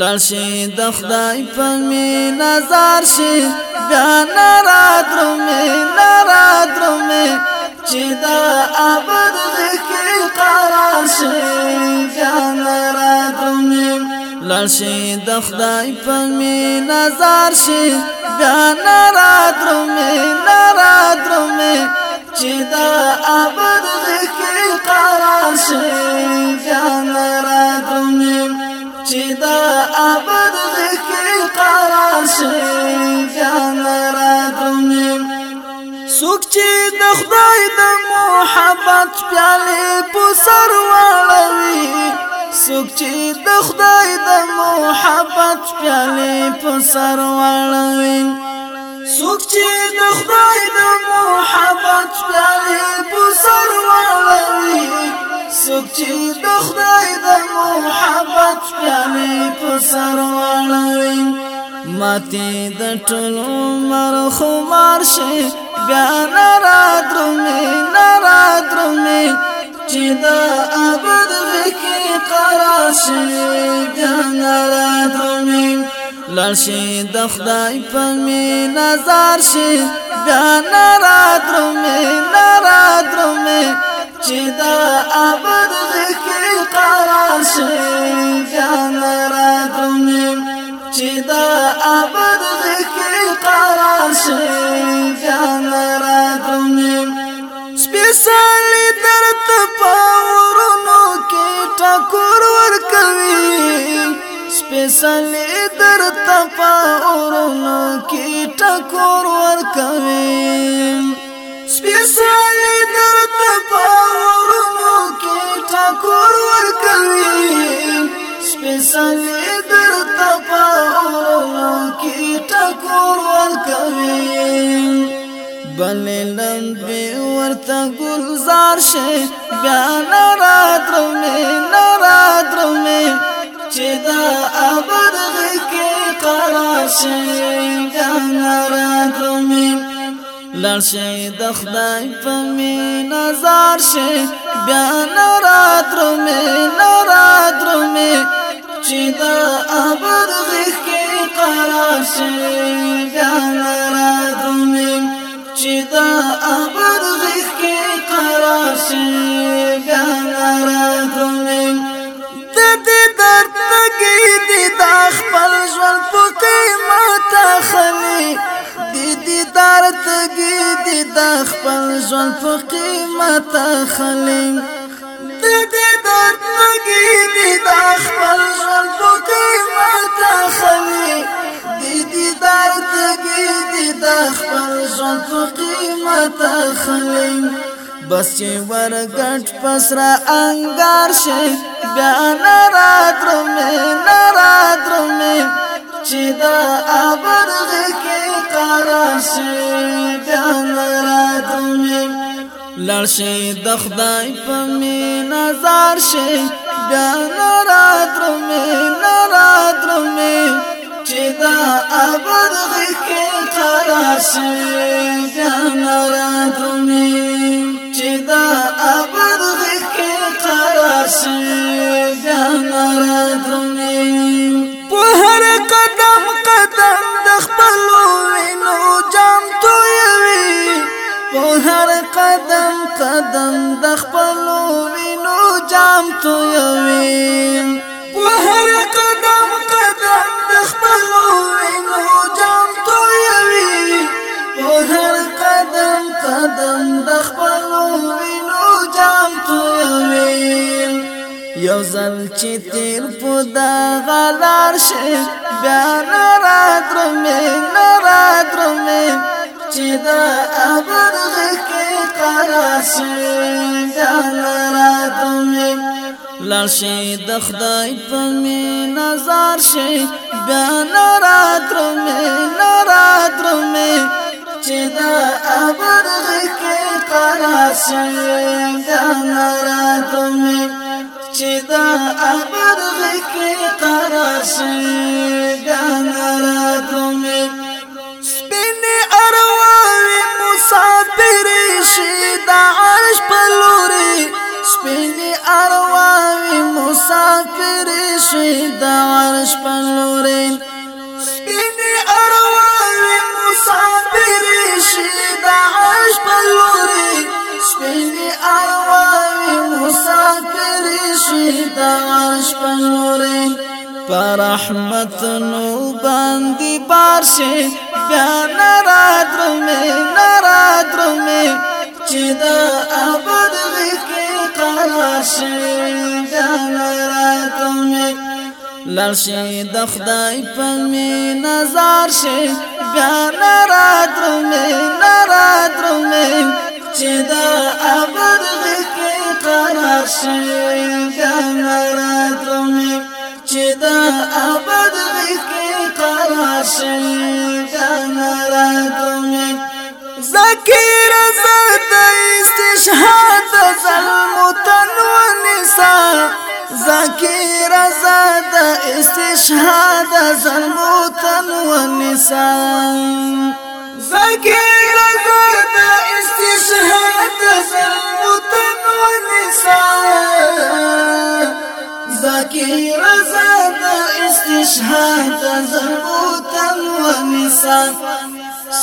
لړشي د خدای په می نظر شي. بیا ناراد رومي ناراد رومي. چې دا ابد غکی قرار شي. بیا ناراد رومي. لړشي د خدای په می نظر شي. بیا ناراد رومي ناراد رومي. چې دا ابد غکی قرار شي. بیا محبت پیاله په سر واړوي. سوک چې د خدای د محبت پیاله په سر واړوي. سوک چې د خدای د محبت پیاله په سر واړوي. سوک چې د خدای د محبت پیاله په سر واړوي. ماته د ټولو مر خمار شي بیا نارادرمه نارادرمه چې دا ابد وکي قرار شي بیا نارادرمه لړشي د خدای په می نظر شي بیا نارادرمه نارادرمه چې دا ابد غکی قرار شي جان را دمیم چې دا ابد غکی قرار سپیشلی درت پاورونو کې ټکور ور کوي سپیشلی درت پاورونو کې ټکور ور کوي سپیشلی درت پاورونو کې ټکور ور کوي بلې لمبي ورته گلزار شي بیا نارات رومي نارات رومي چدا ابرغ کے قراشی جانا راتمی لرشی دخدائی پمی نظار شی بیا نرات میں نرات رومی چدا ابرغ کے قراشی جانا راتمی چدا ابرغ کے قراشی دې درد تګي دي د خپل ژوند په قیمت خلي. دیدار تگی دی د خپل ژوند په قیمت خلین د دیدار تگی دی د خپل ژوند په قیمت خلین دی دیدار تگی دی د خپل ژوند په قیمت خلین بس چې ورګټ پسرا انګار شي بیا نارات رمه نارات رمه چې دا ابد غکه قرار شي بیا ناراتمه لړشي د خدای په می نظر شي بیا ناراتمه ناراتمه چې دا ابد غکه قرار شي بیا ناراتمه چې دا ابد غکه قرار قدم قدم د خپل وینو جام تویوي په هر قدم قدم د خپل وینو جام تویوي په هر قدم قدم د خپل وینو جام تو تویوي یو ځل چې تیر په دا غلار شي بیا نارات رمه نارات رمه چې دا ابد غکه قرار شي بیا نارات رمه لړشي د خدای په می نظر شي بیا نارات رمه نارات رمه چې دا ابد غکه قرار شي بیا نارات رمه چې دا ابد غکه قرار شي ګان راتمه شي د عرش پلورین سپینی ارواوی مسافر شي د عرش پلورین سپینی ارواوی مسافر شي د عرش پلورین پر رحمت نو باندې بار شي بیا ناراد رمه ناراد رمه چې دا ابد غکې قرار شي بیا د خدای په می نظر شي بیا ناراد رمه ناراد رمه چې دا ابد غکې قرار شي بیا ناراد رمه چې دا ابد کې قرار شي دا ناراتمه ذکر زاد استشهاد ظلم نساء ذکر زاد استشهاد ظلم تنو نساء ذکر زاد استشهاد ظلم تنو نساء ذکر زاد استشهاد زربوتا و نسان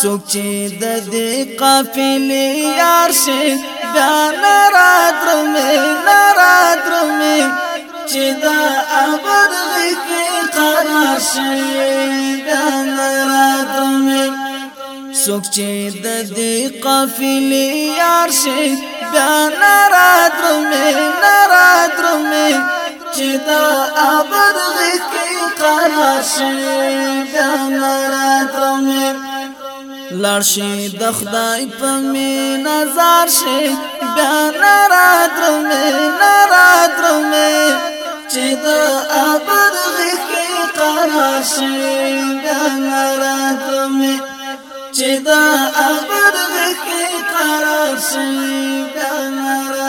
سوک چی د دې قافلې یار شي بیا ناراد رمه ناراد رمه چې دا ابد کې قرار شي بیا ناراد رمه سوک چې د دې قافلې یار شي بیا ناراد رمه ناراد رمه چې دا ابد غکی قرار شي دا مراد رمه لړشي د خدای په می نظر شي. بیا ناراد رمه ناراد رمه چې دا ابد غکی قرار شي. بیا ناراد رمه چې دا ابد غکی قرار شي. بیا ناراد